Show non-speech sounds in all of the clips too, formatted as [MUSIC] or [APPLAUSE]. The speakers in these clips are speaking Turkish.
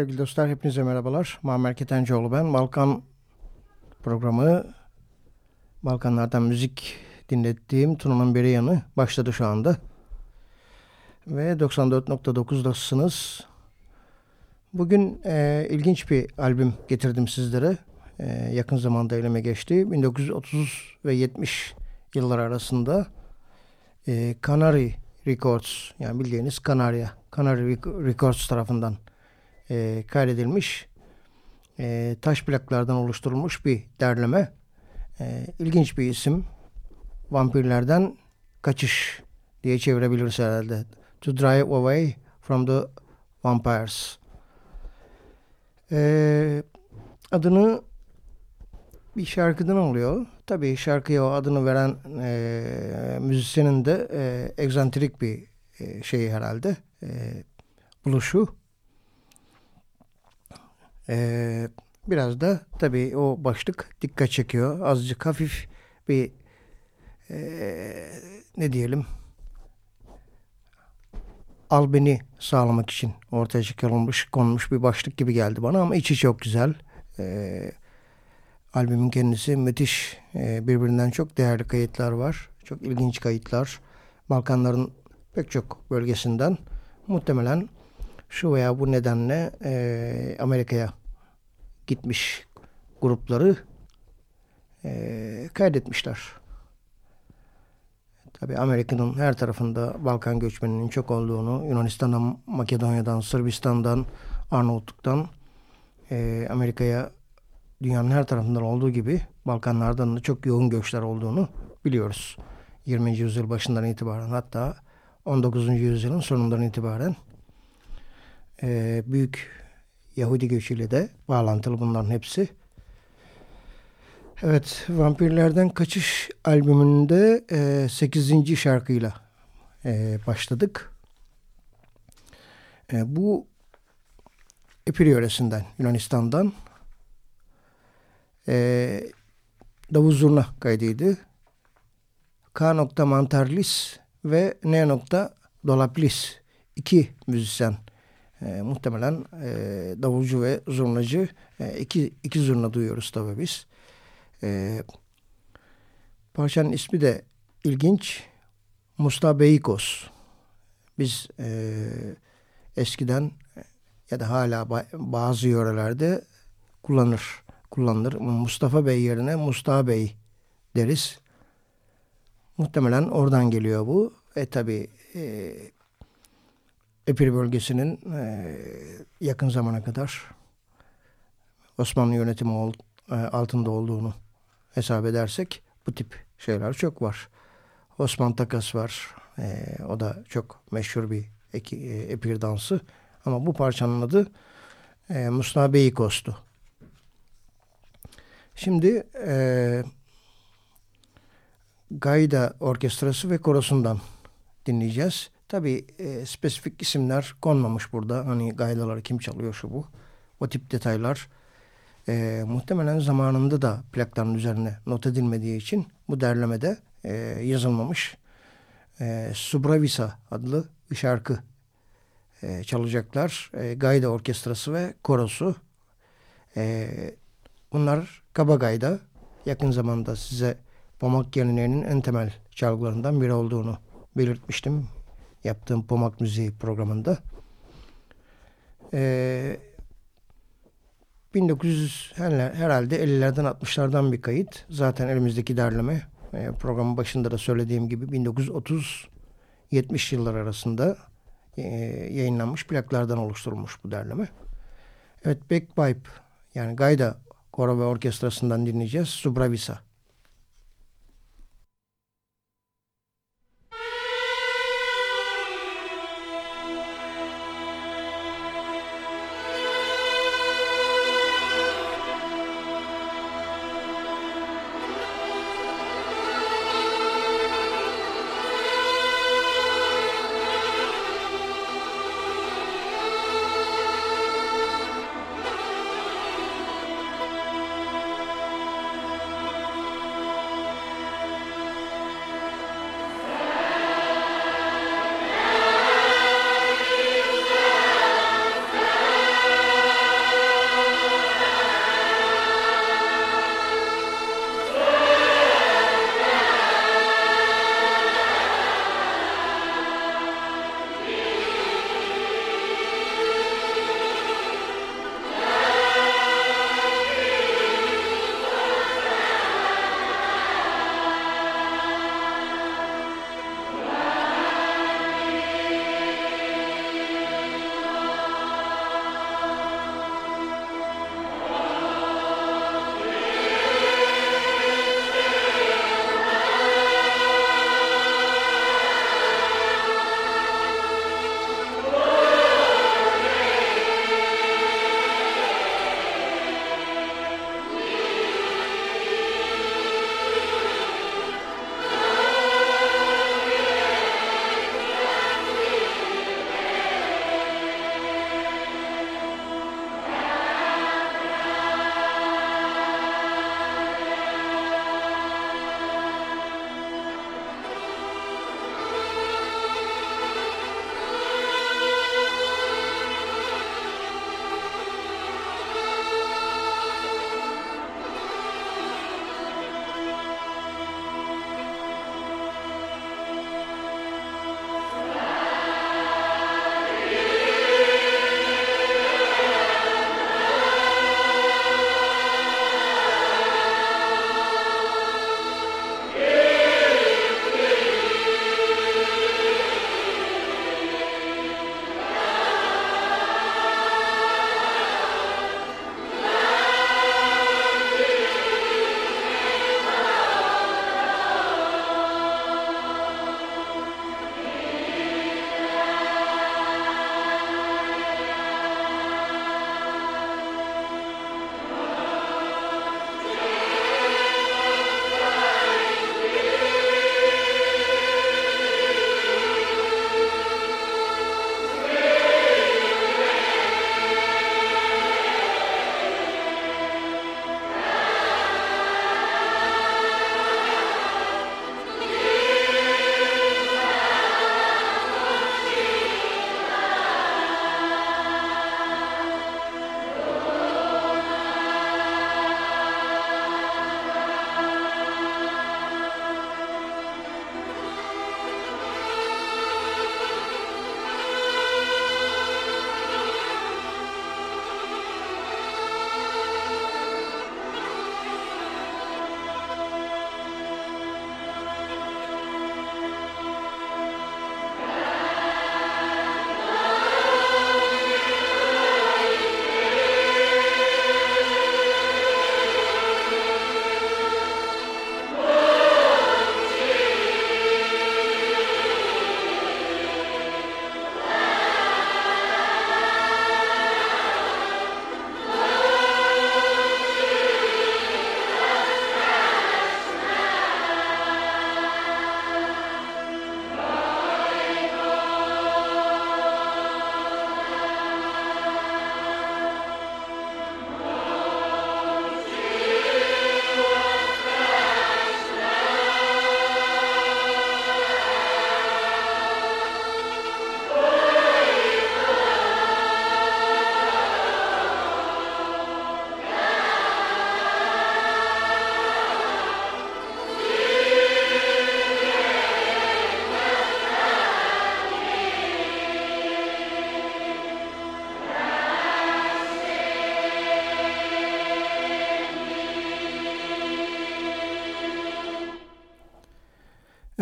Sevgili dostlar hepinize merhabalar. Muammer Ketencoğlu ben. Balkan programı Balkanlardan müzik dinlettiğim Tuna'nın biri yanı başladı şu anda. Ve 94.9'dasınız. Bugün e, ilginç bir albüm getirdim sizlere. E, yakın zamanda elime geçti. 1930 ve 70 yıllar arasında e, Canary Records yani bildiğiniz Kanarya, Canary Records tarafından e, kaydedilmiş e, taş plaklardan oluşturulmuş bir derleme. E, ilginç bir isim. Vampirlerden Kaçış diye çevirebiliriz herhalde. To drive away from the vampires. Ee, adını bir şarkıdan oluyor. Tabii şarkıya o adını veren e, müzisyenin de e, egzantrik bir e, şey herhalde. E, buluşu. E, biraz da tabii o başlık dikkat çekiyor. Azıcık hafif bir e, ne diyelim albeni sağlamak için ortaya çıkarılmış, konmuş bir başlık gibi geldi bana ama içi çok güzel. E, albümün kendisi müthiş. E, birbirinden çok değerli kayıtlar var. Çok ilginç kayıtlar. Balkanların pek çok bölgesinden muhtemelen şu veya bu nedenle e, Amerika'ya gitmiş grupları e, kaydetmişler. Tabi Amerika'nın her tarafında Balkan göçmeninin çok olduğunu, Yunanistan'dan, Makedonya'dan, Sırbistan'dan, Arnavutluk'tan e, Amerika'ya dünyanın her tarafından olduğu gibi Balkanlardan da çok yoğun göçler olduğunu biliyoruz. 20. yüzyıl başından itibaren hatta 19. yüzyılın sonundan itibaren e, büyük Yahudi göçüyle de bağlantılı bunların hepsi. Evet, Vampirlerden Kaçış albümünde e, 8. şarkıyla e, başladık. E, bu Epir yöresinden, Yunanistan'dan e, Davuz Zurna kaydıydı. K. Mantarlis ve N. Dolaplis iki müzisyen e, muhtemelen e, davulcu ve zurnacı e, iki, iki zurna duyuyoruz tabii biz. E, parçanın ismi de ilginç. Mustabeikos. Biz e, eskiden ya da hala bazı yörelerde kullanır kullanılır. Mustafa Bey yerine Mustafa Bey deriz. Muhtemelen oradan geliyor bu. E tabi e, Epir bölgesinin e, yakın zamana kadar Osmanlı yönetimi e, altında olduğunu hesap edersek bu tip şeyler çok var. Osman Takas var. E, o da çok meşhur bir eki, e, epir dansı. Ama bu parçanın adı e, Mustafa Beyikos'tu. Şimdi e, Gayda Orkestrası ve Korosu'ndan dinleyeceğiz. Tabi e, spesifik isimler konmamış burada. Hani gaydaları kim çalıyor şu bu. O tip detaylar e, muhtemelen zamanında da plakların üzerine not edilmediği için bu derlemede e, yazılmamış. E, Subravisa adlı şarkı e, çalacaklar. E, Gayda Orkestrası ve Korosu. E, bunlar Kabagay'da yakın zamanda size pomak geleneğinin en temel çalgılarından biri olduğunu belirtmiştim. Yaptığım pomak müziği programında. Ee, 1900 herhalde 50'lerden 60'lardan bir kayıt. Zaten elimizdeki derleme e, programın başında da söylediğim gibi 1930-70 yıllar arasında e, yayınlanmış plaklardan oluşturulmuş bu derleme. Evet Backpipe yani gayda koro ve orkestrasından dinleyeceğiz. Subravisa.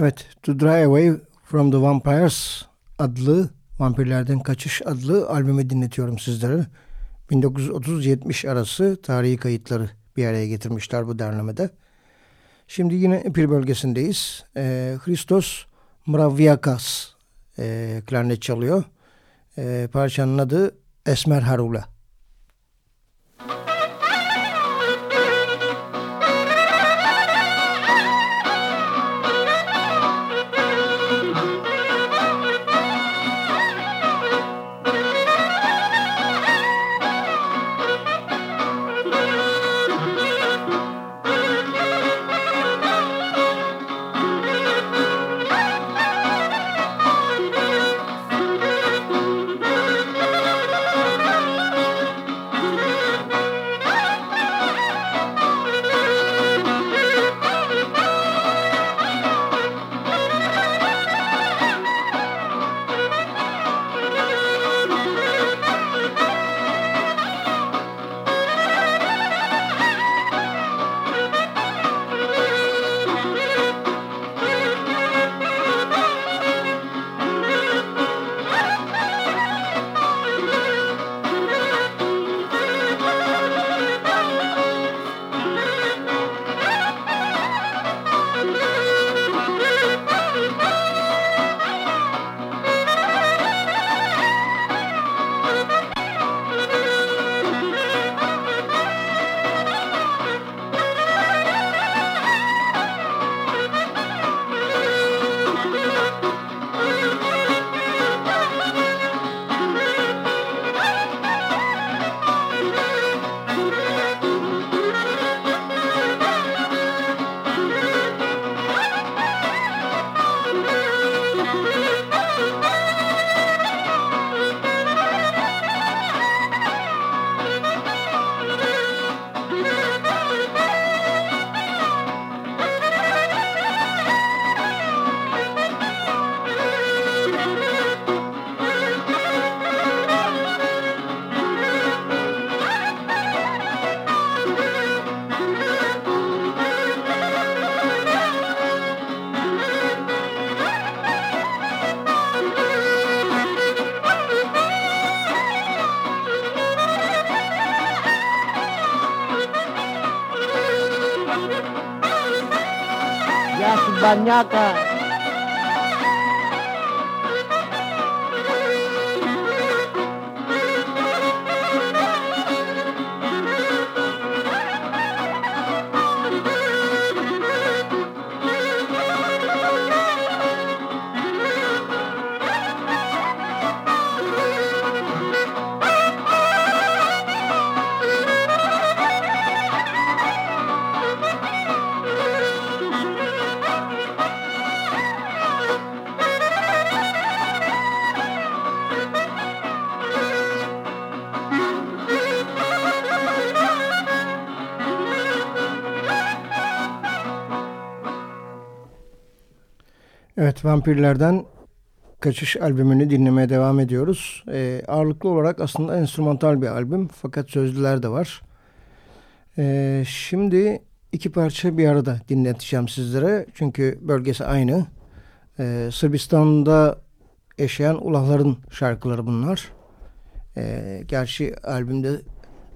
Evet, To Dry Away from the Vampires adlı Vampirlerden Kaçış adlı albümü dinletiyorum sizlere. 1930-70 arası tarihi kayıtları bir araya getirmişler bu derlemede. Şimdi yine Epir bölgesindeyiz. Ee, Christos Mravyakas e, klarnet çalıyor. E, parçanın adı Esmer Harula. cañaca. Evet Vampirlerden Kaçış albümünü dinlemeye devam ediyoruz. Ee, ağırlıklı olarak aslında enstrümantal bir albüm fakat sözlüler de var. Ee, şimdi iki parça bir arada dinleteceğim sizlere. Çünkü bölgesi aynı. Ee, Sırbistan'da yaşayan ulahların şarkıları bunlar. Ee, gerçi albümde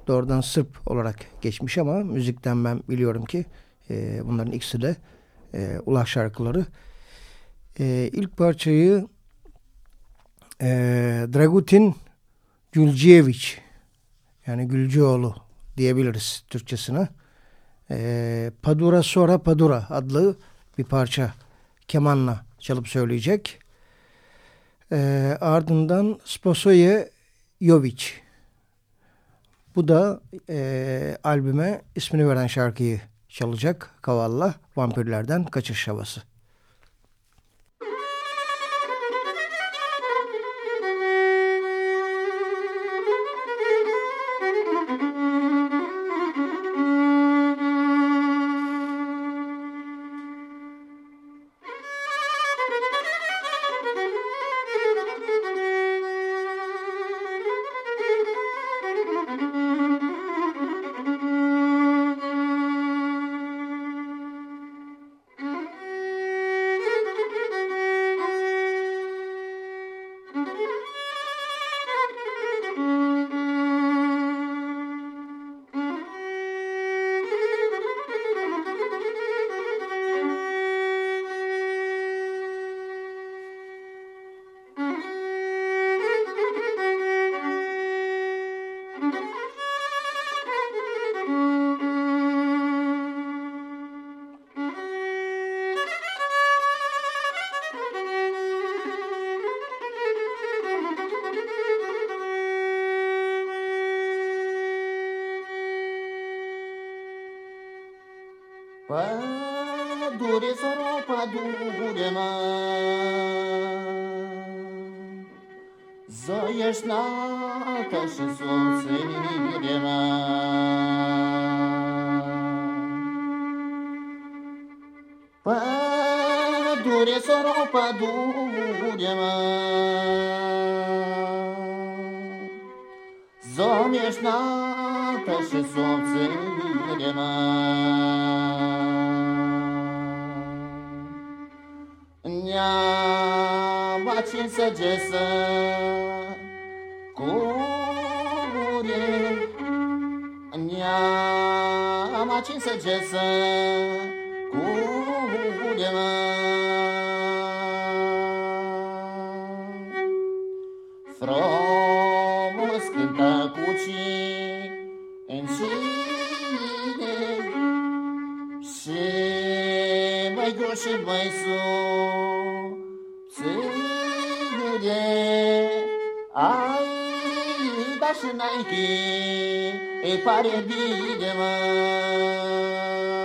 doğrudan Sırp olarak geçmiş ama müzikten ben biliyorum ki e, bunların ikisi de e, ulah şarkıları. E, ilk parçayı e, Dragutin Gülciyeviç yani Gülcioğlu diyebiliriz Türkçesine. E, Padura Sora Padura adlı bir parça kemanla çalıp söyleyecek. E, ardından Sposoye Jovic. Bu da e, albüme ismini veren şarkıyı çalacak Kavalla Vampirlerden Kaçış Havası. ładunkiem. Zomierz na też słońce nie Nia macince dziesa Kurie Nia macince dziesa Kurie mai goșe mai so Ținere Ai da și înainte E pare bine mai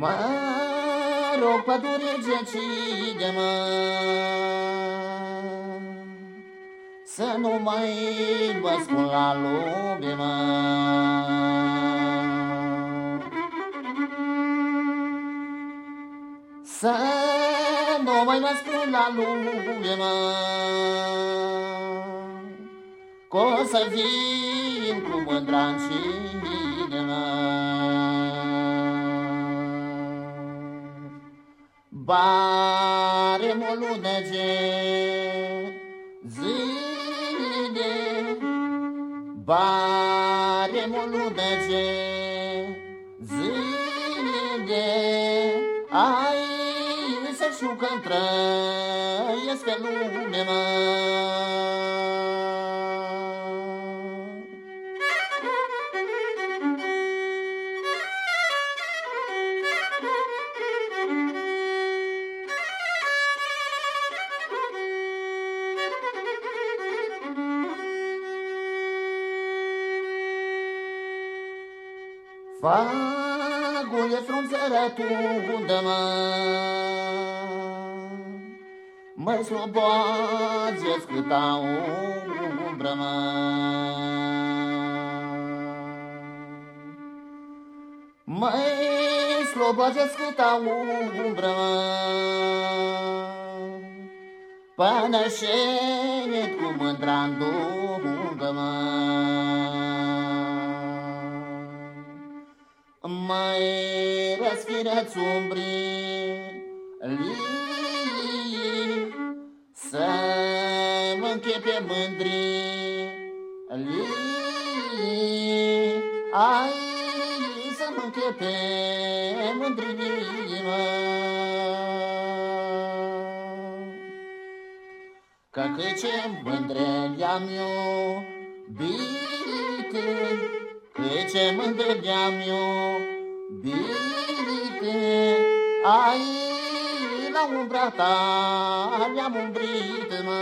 Mă rog, pădure gecide, mă. Să nu mai vă spun la lume, mă. Să nu mai vă spun la lume, mă. Că o să vin cu mândra în cine, mă baremul unăze zide baremul unăze zide ai să șucă-n trăiesc pe lume mă. Saratuundama Mai soboați asculta un brama Mai sloboați asculta o brama para nascer é cu mândra-ndungă-mă mai răsfirăți umbrii lii, să mă închepe mândrii lii, ai să mă închepe mândrii, mă. Că cât ce mândre le-am eu, bite, cât ce mândre le-am eu, bite, ai la umbra ta le-am umbrit, mă.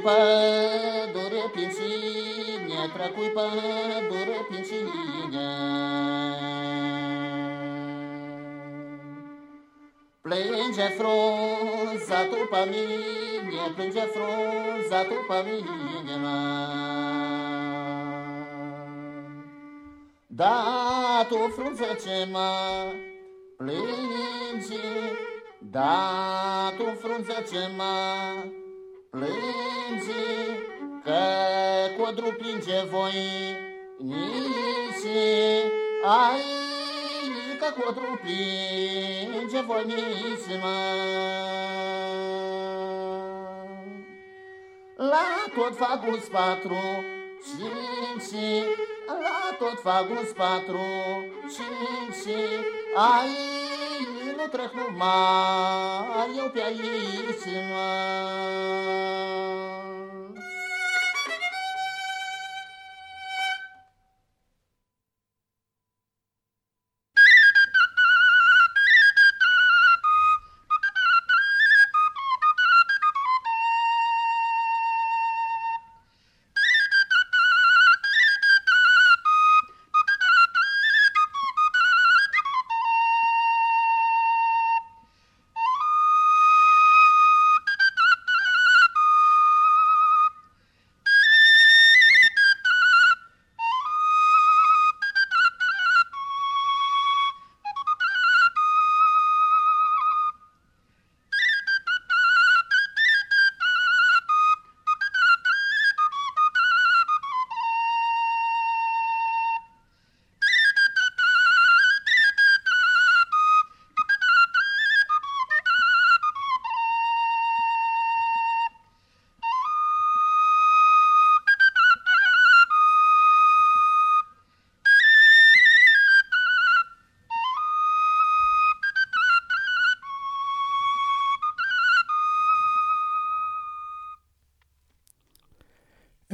tracuipa, dor pensinha, tracuipa, dor pensinha. Plânge fronza tu pa mine, plânge fronza tu pa mine, Da tu frunză ce mă da tu frunză ce plânge, că codru plânge voi nici, ai, că codru plânge voi nici, mă. La tot fac un patru, cinci, la tot fac un patru, cinci, ai, nu trec numai, eu pe aici, mă.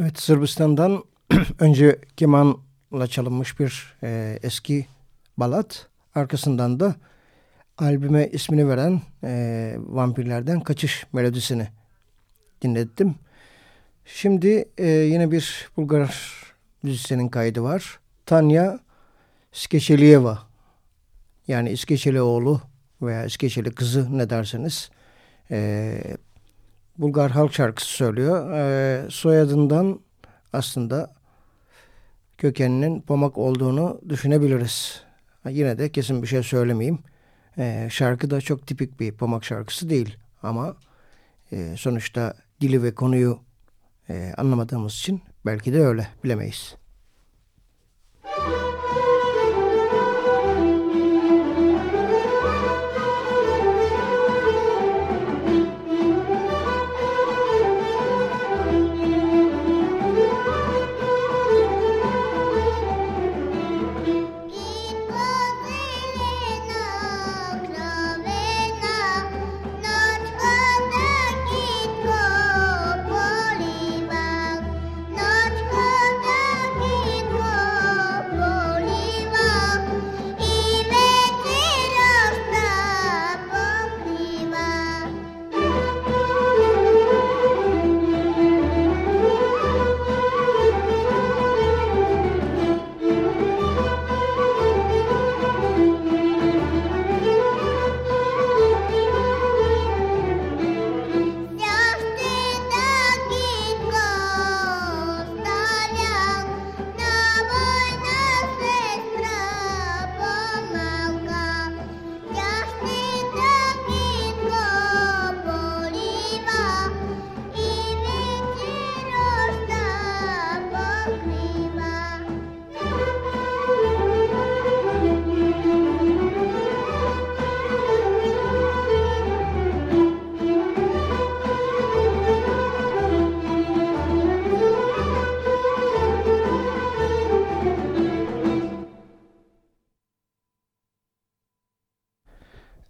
Evet Sırbistan'dan [CLEARS THROAT] önce kemanla çalınmış bir e, eski balat. Arkasından da albüme ismini veren e, Vampirlerden Kaçış melodisini dinlettim. Şimdi e, yine bir Bulgar müzisyenin kaydı var. Tanya Skeçelieva yani İskeçeli oğlu veya İskeçeli kızı ne derseniz e, Bulgar halk şarkısı söylüyor. E, soyadından aslında kökeninin Pomak olduğunu düşünebiliriz. Yine de kesin bir şey söylemeyeyim. E, şarkı da çok tipik bir Pomak şarkısı değil. Ama e, sonuçta dili ve konuyu e, anlamadığımız için belki de öyle bilemeyiz.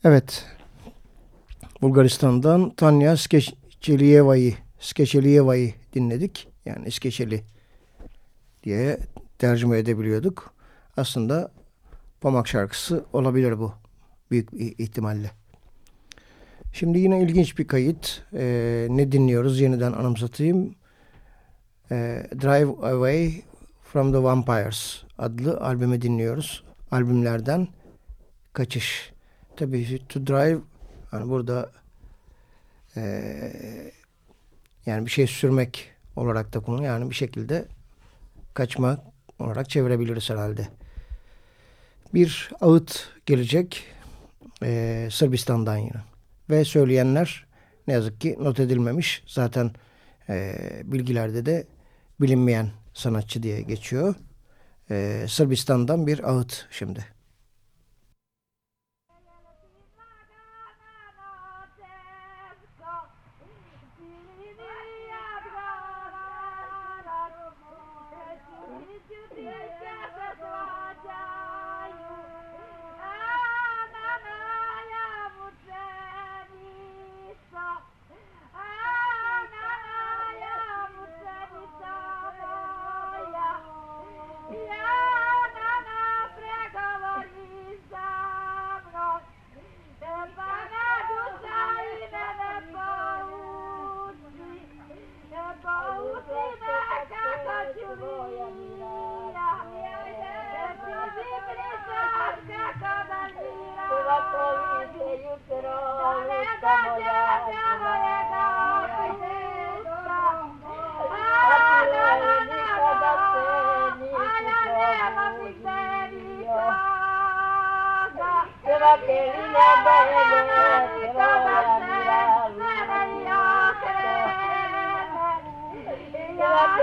Evet. Bulgaristan'dan Tanya Skeçeliyeva'yı Skeçeliyeva'yı dinledik. Yani İskeçeli diye tercüme edebiliyorduk. Aslında Pamak şarkısı olabilir bu. Büyük ihtimalle. Şimdi yine ilginç bir kayıt. Ee, ne dinliyoruz? Yeniden anımsatayım. Ee, Drive Away from the Vampires adlı albümü dinliyoruz. Albümlerden Kaçış tabii to drive hani burada e, yani bir şey sürmek olarak da konu yani bir şekilde kaçma olarak çevirebiliriz herhalde. Bir ağıt gelecek e, Sırbistan'dan yine. Ve söyleyenler ne yazık ki not edilmemiş. Zaten e, bilgilerde de bilinmeyen sanatçı diye geçiyor. E, Sırbistan'dan bir ağıt şimdi. Yeah.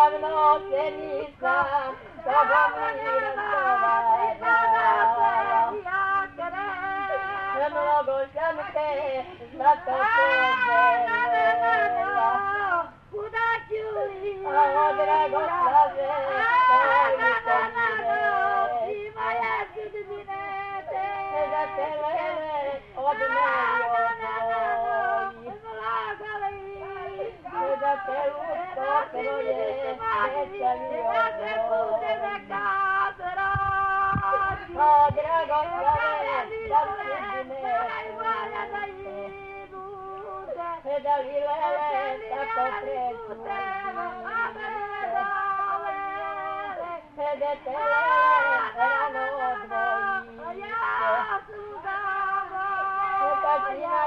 Oh, no, no, no, no. জগতে উত্তর রে জগতে পূজে কাজ রাজ ভদ্রগণ Yeah.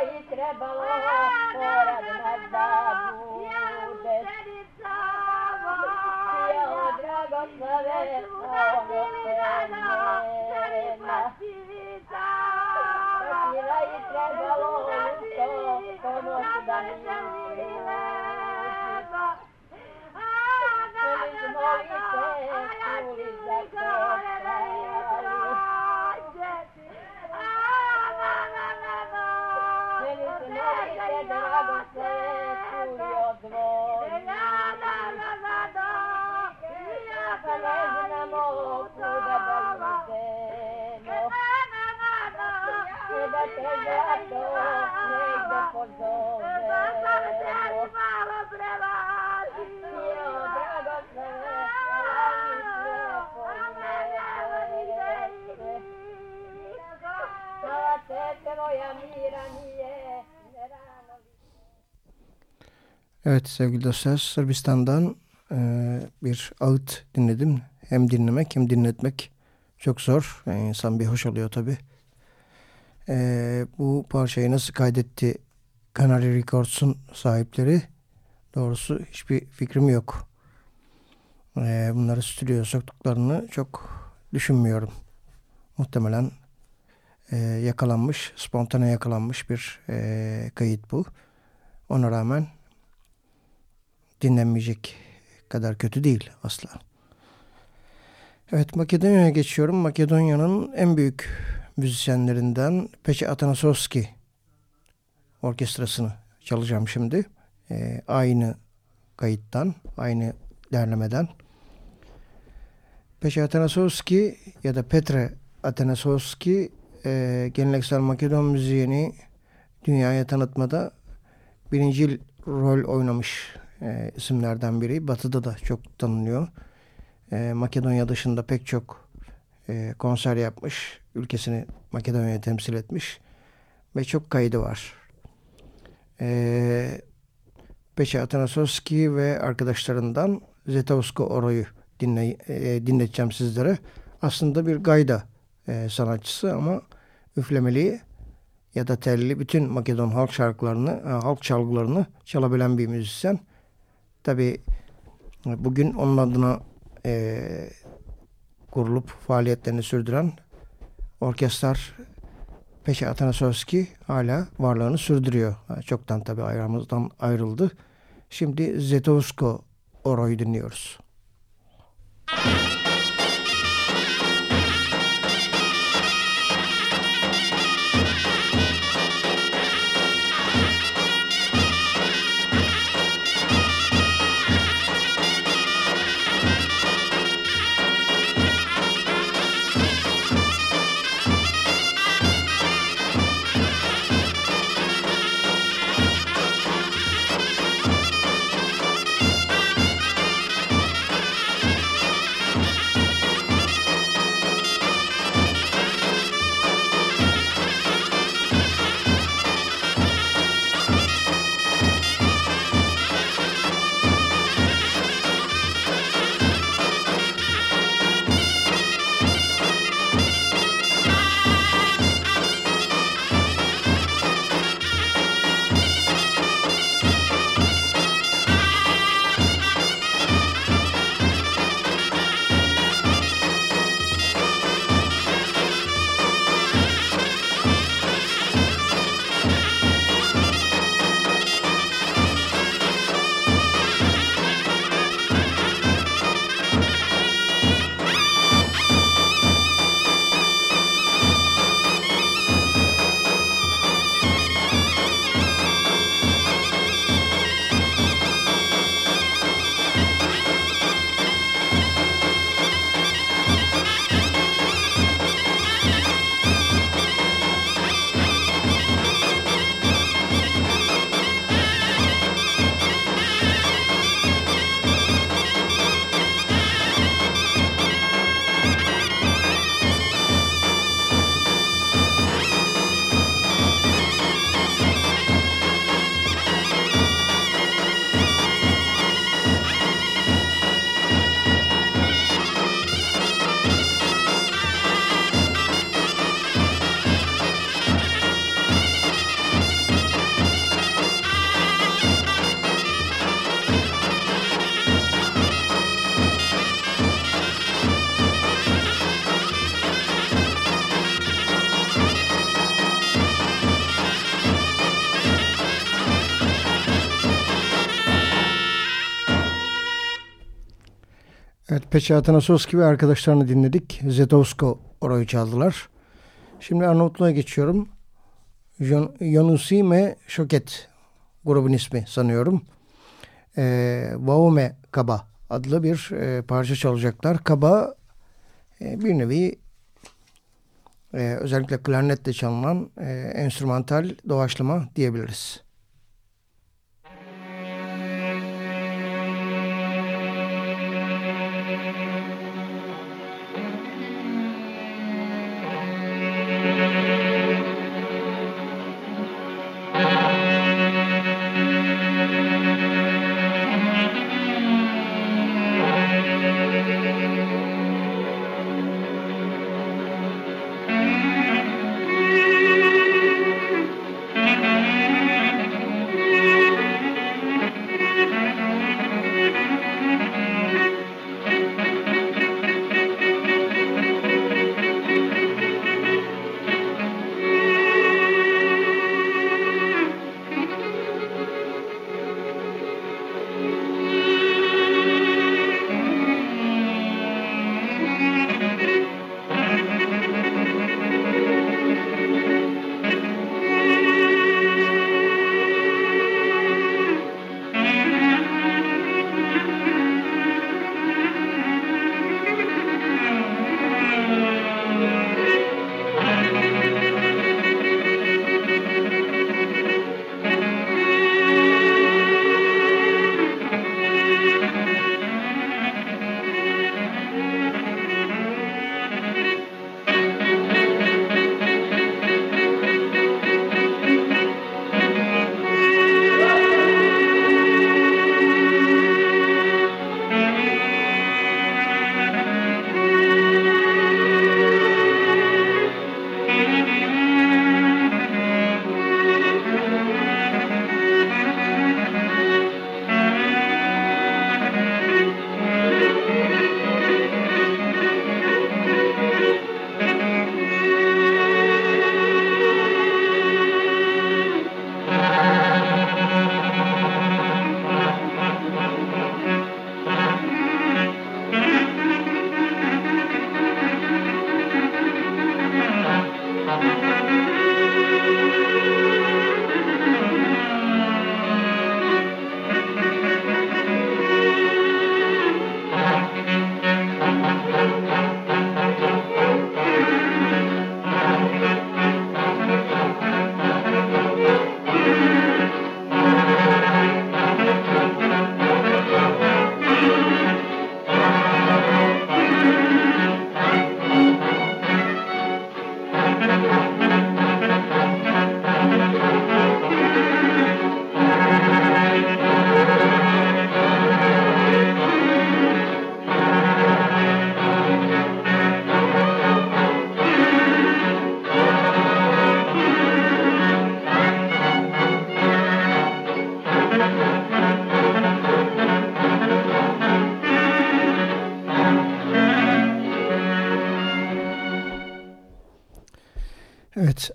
e trebalá fora de Nadabu. A lucerizava. E a. E a lucerizava. E a a lucerizava. E a lucerizava. E a lucerizava. E a lucerizava. E a lucerizava. E a lucerizava. E Evet sevgili dostlar Sırbistan'dan e, bir ağıt dinledim. Hem dinlemek hem dinletmek çok zor. Yani insan bir hoş oluyor tabi. E, bu parçayı nasıl kaydetti Canary Records'un sahipleri doğrusu hiçbir fikrim yok. E, bunları stüdyoya soktuklarını çok düşünmüyorum. Muhtemelen e, yakalanmış, spontane yakalanmış bir e, kayıt bu. Ona rağmen dinlenmeyecek kadar kötü değil asla. Evet Makedonya'ya geçiyorum. Makedonya'nın en büyük müzisyenlerinden Peçe Atanasovski orkestrasını çalacağım şimdi. Ee, aynı kayıttan, aynı derlemeden. Peçe Atanasovski ya da Petre Atanasovski e, geleneksel Makedon müziğini dünyaya tanıtmada birinci rol oynamış e, isimlerden biri. Batı'da da çok tanınıyor. E, Makedonya dışında pek çok e, konser yapmış. Ülkesini Makedonya'ya temsil etmiş. Ve çok kaydı var. E, Peçe Atanasovski ve arkadaşlarından Zetausko Oro'yu dinle, e, dinleteceğim sizlere. Aslında bir gayda e, sanatçısı ama üflemeli ya da telli bütün Makedon halk şarkılarını, e, halk çalgılarını çalabilen bir müzisyen. Tabi bugün onun adına e, kurulup faaliyetlerini sürdüren orkestrar Peşe Atanasovski hala varlığını sürdürüyor. Çoktan tabi aramızdan ayrıldı. Şimdi Zetovsko Oro'yu dinliyoruz. Müzik Peçe Atanasoski ve arkadaşlarını dinledik. Zetowsko orayı çaldılar. Şimdi Arnavutluğa geçiyorum. Yonusime Şoket grubun ismi sanıyorum. E, Vaume Kaba adlı bir e, parça çalacaklar. Kaba e, bir nevi e, özellikle klarnetle çalınan e, enstrümantal doğaçlama diyebiliriz.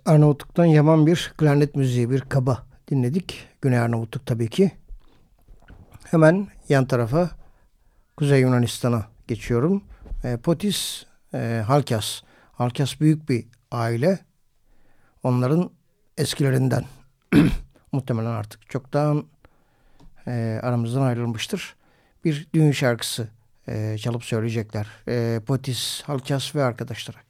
Arnavutluk'tan yaman bir klarnet müziği bir kaba dinledik. Güney Arnavutluk tabii ki. Hemen yan tarafa Kuzey Yunanistan'a geçiyorum. E, Potis, e, Halkas. Halkas büyük bir aile. Onların eskilerinden [CLEARS THROAT] muhtemelen artık çoktan e, aramızdan ayrılmıştır. Bir düğün şarkısı e, çalıp söyleyecekler. E, Potis, Halkas ve arkadaşları.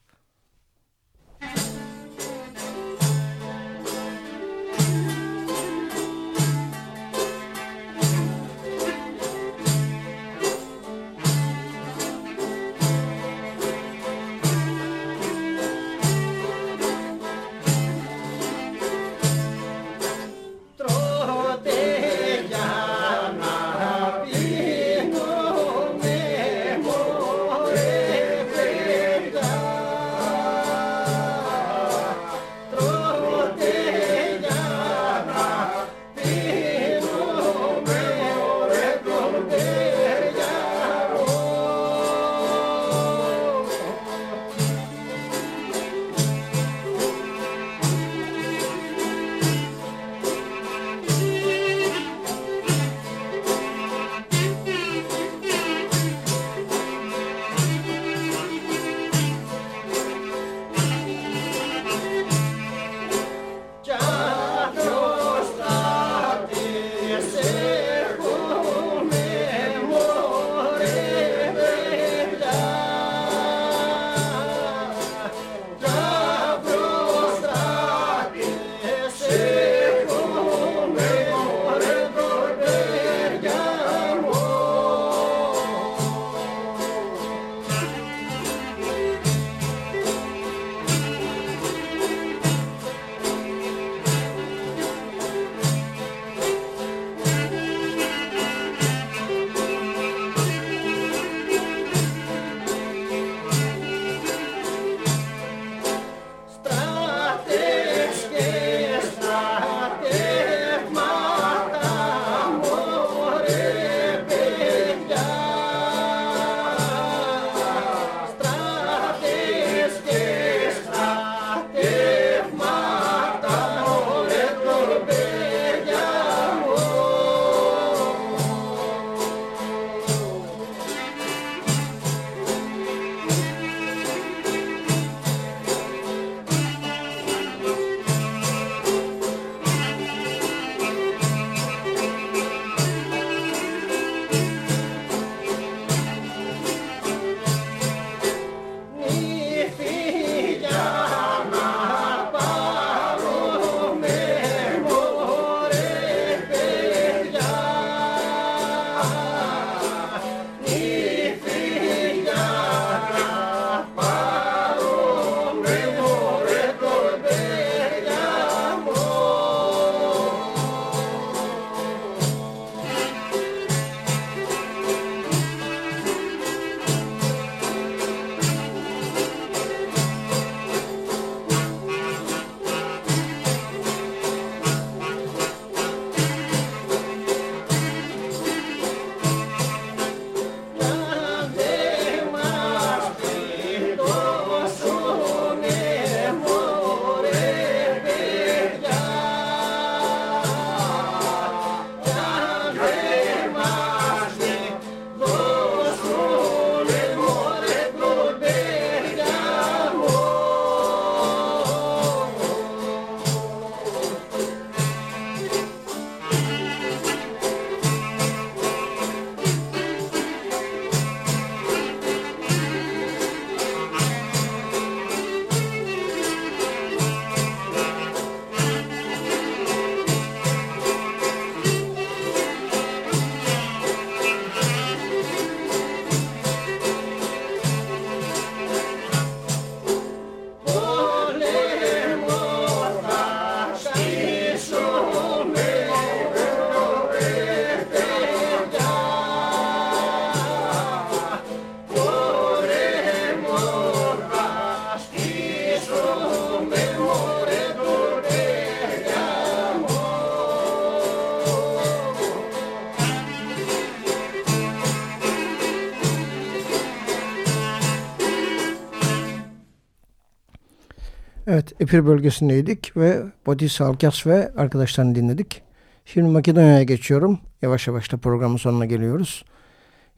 Epir bölgesindeydik ve Botis Alkas ve arkadaşlarını dinledik. Şimdi Makedonya'ya geçiyorum. Yavaş yavaş da programın sonuna geliyoruz.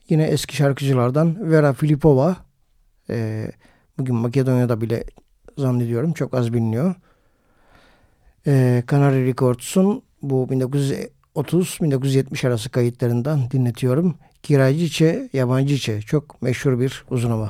Yine eski şarkıcılardan Vera Filipova. Ee, bugün Makedonya'da bile zannediyorum çok az biliniyor. Ee, Canary Records'un bu 1930-1970 arası kayıtlarından dinletiyorum. Kiracıçe, Yabancıçe çok meşhur bir uzun.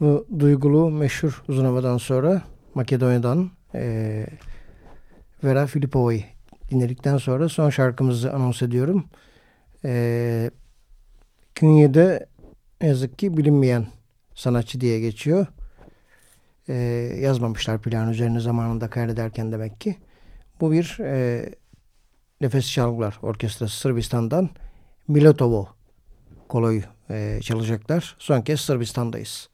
Bu duygulu meşhur uzun havadan sonra Makedonya'dan e, Vera Filipova'yı dinledikten sonra son şarkımızı anons ediyorum. E, Künye'de yazık ki bilinmeyen sanatçı diye geçiyor. E, yazmamışlar plan üzerine zamanında kaydederken demek ki. Bu bir e, Nefes Çalgılar Orkestrası Sırbistan'dan Milotovo koloyu e, çalacaklar. Son kez Sırbistan'dayız.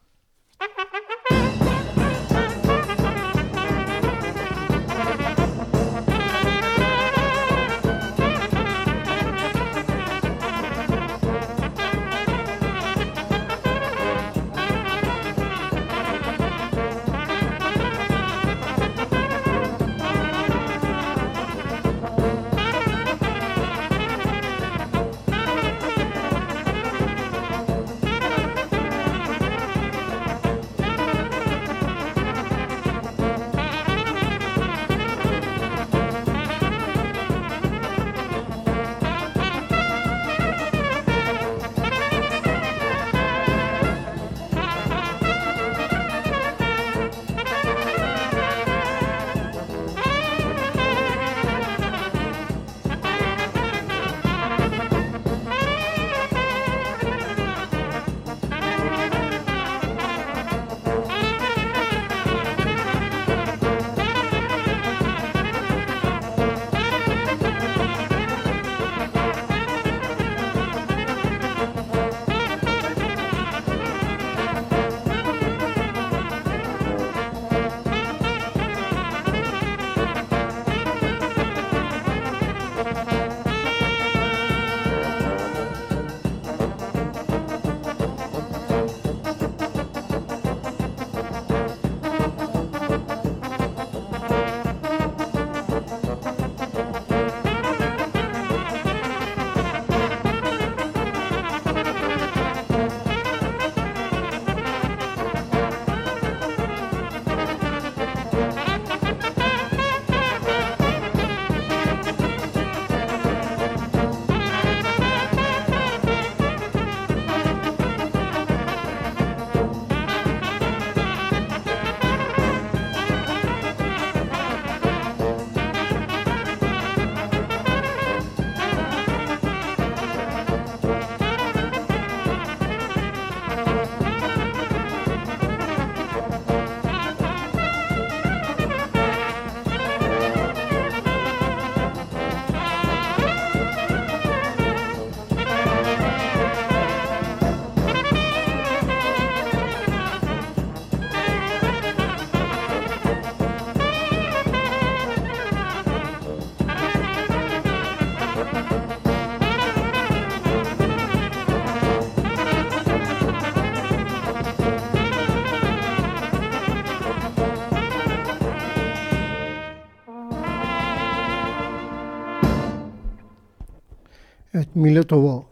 Milletova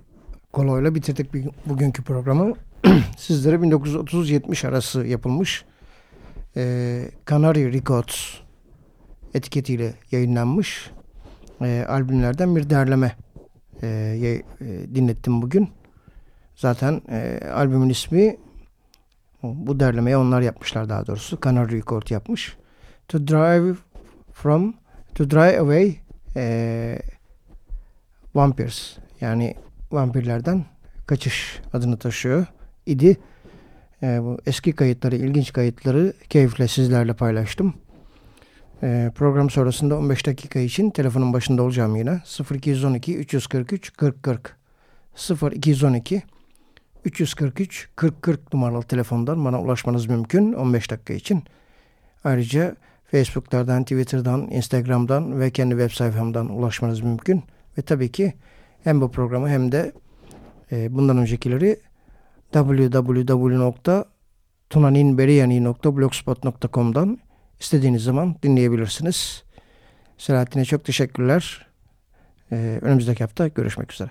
koloyla bitirdik bugünkü programı. [CLEARS THROAT] Sizlere 1930-70 arası yapılmış e, Canary Records etiketiyle yayınlanmış e, albümlerden bir derleme e, e, dinlettim bugün. Zaten e, albümün ismi bu derlemeyi onlar yapmışlar daha doğrusu. Canary Record yapmış. To Drive From To Drive Away e, Vampires yani vampirlerden kaçış adını taşıyor idi. E, bu eski kayıtları, ilginç kayıtları keyifle sizlerle paylaştım. E, program sonrasında 15 dakika için telefonun başında olacağım yine. 0212 343 40 40 0212 343 40 40 numaralı telefondan bana ulaşmanız mümkün 15 dakika için. Ayrıca Facebook'lardan, Twitter'dan, Instagram'dan ve kendi web sayfamdan ulaşmanız mümkün. Ve tabii ki hem bu programı hem de e, bundan öncekileri www.tunaninberiyani.blogspot.com'dan istediğiniz zaman dinleyebilirsiniz. Selahattin'e çok teşekkürler. Ee, önümüzdeki hafta görüşmek üzere.